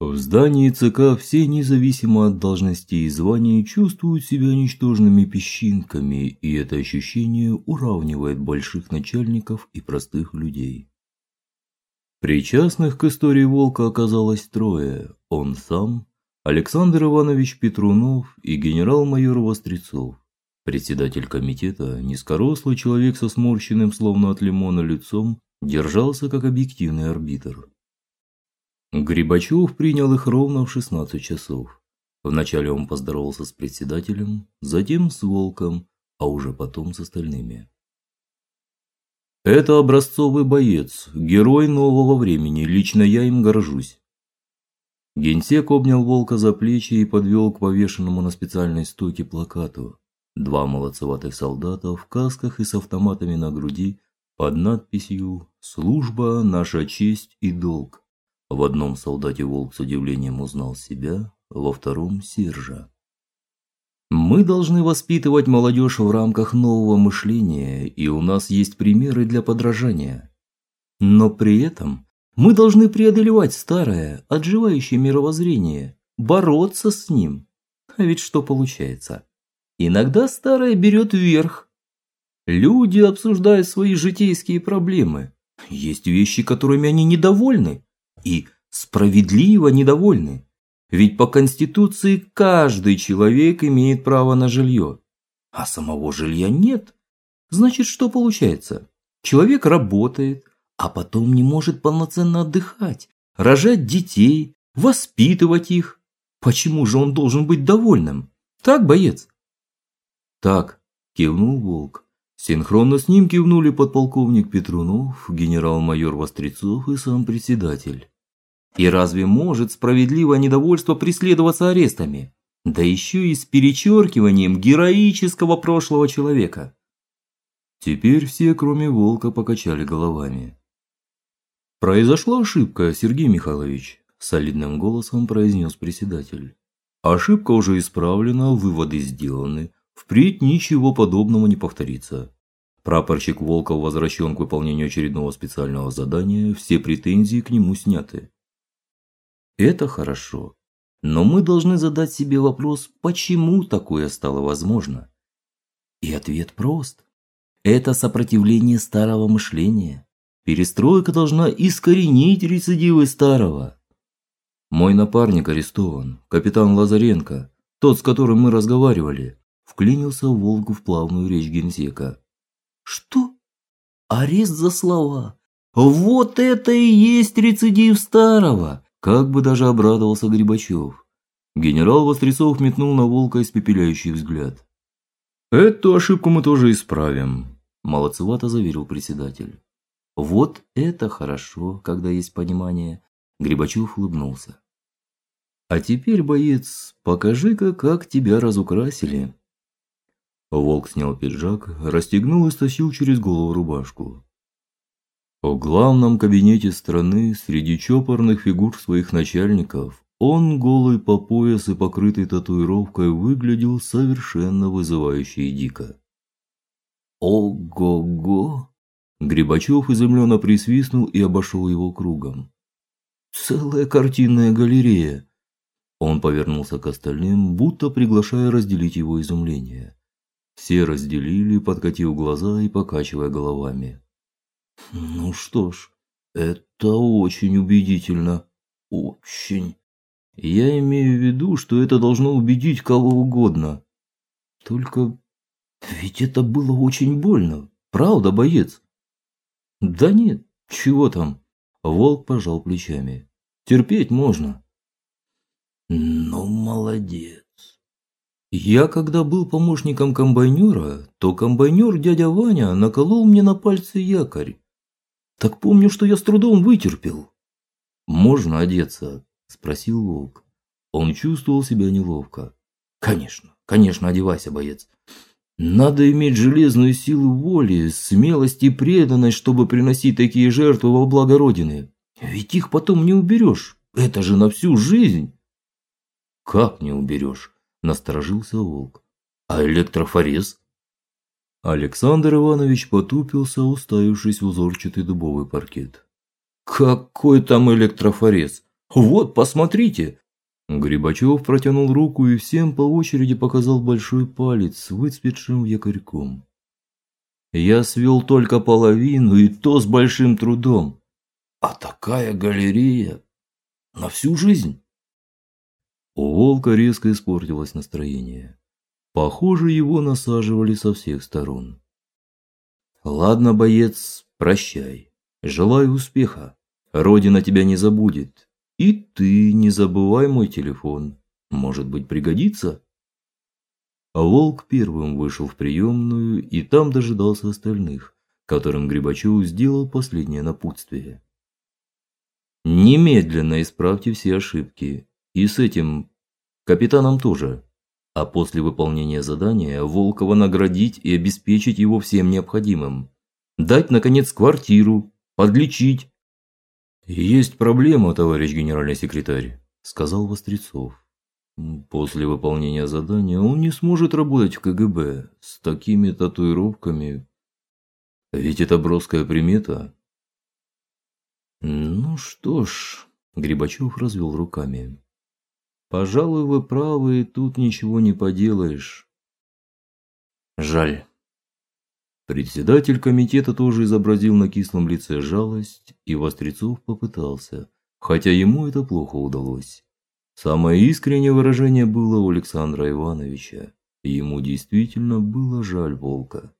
В здании ЦК все, независимо от должностей и званий, чувствуют себя ничтожными песчинками, и это ощущение уравнивает больших начальников и простых людей. Причастных к истории Волка оказалось трое: он сам, Александр Иванович Петрунов и генерал-майор Вострецов. Председатель комитета, низкорослый человек со сморщенным словно от лимона лицом, держался как объективный арбитр. Грибачев принял их ровно в 16 часов. Вначале он поздоровался с председателем, затем с Волком, а уже потом с остальными. Это образцовый боец, герой нового времени, лично я им горжусь. Генсек обнял Волка за плечи и подвел к повешенному на специальной стойке плакату. Два молодцеватых солдата в касках и с автоматами на груди под надписью Служба наша честь и долг. В одном солдате Волк с удивлением узнал себя, во втором Сержа. Мы должны воспитывать молодежь в рамках нового мышления, и у нас есть примеры для подражания. Но при этом мы должны преодолевать старое, отживающее мировоззрение, бороться с ним. А ведь что получается? Иногда старое берет верх. Люди обсуждают свои житейские проблемы. Есть вещи, которыми они недовольны, и справедливо недовольны. Ведь по конституции каждый человек имеет право на жилье, а самого жилья нет. Значит, что получается? Человек работает, а потом не может полноценно отдыхать, рожать детей, воспитывать их. Почему же он должен быть довольным? Так, боец? Так, кивнул Волк. Синхронно с ним кивнули подполковник Петрунов, генерал-майор Вострецов и сам председатель. И разве может справедливое недовольство преследоваться арестами? Да еще и с перечеркиванием героического прошлого человека. Теперь все, кроме Волка, покачали головами. Произошла ошибка, Сергей Михайлович, солидным голосом произнес председатель. Ошибка уже исправлена, выводы сделаны. Впредь ничего подобного не повторится. Прапорщик Волков возвращен к выполнению очередного специального задания, все претензии к нему сняты. Это хорошо. Но мы должны задать себе вопрос, почему такое стало возможно? И ответ прост. Это сопротивление старого мышления. Перестройка должна искоренить рецидивы старого. Мой напарник арестован, капитан Лазаренко, тот, с которым мы разговаривали, вклинился Волгу в плавную речь генсека. Что? Арест за слова. Вот это и есть рецидив старого. Как бы даже обрадовался Грибачев. Генерал Вострецов метнул на Волка испепеляющий взгляд. Эту ошибку мы тоже исправим, молодцевато заверил председатель. Вот это хорошо, когда есть понимание, Грибачев улыбнулся. А теперь, боец, покажи-ка, как тебя разукрасили. Волк снял пиджак, расстегнул и стащил через голову рубашку. В главном кабинете страны, среди чопорных фигур своих начальников, он голый по пояс и покрытый татуировкой выглядел совершенно вызывающе и дико. Ого-го! Грибачев изумленно присвистнул и обошел его кругом. Целая картинная галерея. Он повернулся к остальным, будто приглашая разделить его изумление. Все разделили, подкатив глаза и покачивая головами. Ну что ж, это очень убедительно. Очень. Я имею в виду, что это должно убедить кого угодно. Только ведь это было очень больно. Правда, боец? Да нет, чего там? Волк пожал плечами. Терпеть можно. Ну, молодец. Я когда был помощником комбайнера, то комбайнер дядя Ваня наколол мне на пальцы якорь. Так помню, что я с трудом вытерпел. Можно одеться, спросил Волк. Он чувствовал себя неловко. Конечно, конечно, одевайся, боец. Надо иметь железную силу воли, смелость и преданность, чтобы приносить такие жертвы во благо Родины. Ведь их потом не уберешь. Это же на всю жизнь. Как не уберешь? насторожился Волк. А электрофорез? Александр Иванович потупился, уставившись в узорчатый дубовый паркет. Какой там электрофорез? Вот, посмотрите. Грибачев протянул руку и всем по очереди показал большой палец с выцветшим якорьком. Я свел только половину, и то с большим трудом. А такая галерея на всю жизнь. У волка резко испортилось настроение. Похоже, его насаживали со всех сторон. Ладно, боец, прощай. Желаю успеха. Родина тебя не забудет. И ты не забывай мой телефон. Может быть, пригодится. А волк первым вышел в приемную и там дожидался остальных, которым Грибачев сделал последнее напутствие. Немедленно исправьте все ошибки, и с этим капитаном тоже. А после выполнения задания Волкова наградить и обеспечить его всем необходимым. Дать наконец квартиру, подлечить. Есть проблема, товарищ генеральный секретарь, сказал Вострецов. После выполнения задания он не сможет работать в КГБ с такими татуировками. Ведь это броская примета. Ну что ж, Грибачев развел руками. Пожалуй, вы правы, и тут ничего не поделаешь. Жаль. Председатель комитета тоже изобразил на кислом лице жалость, и Вострецов попытался, хотя ему это плохо удалось. Самое искреннее выражение было у Александра Ивановича. Ему действительно было жаль волка.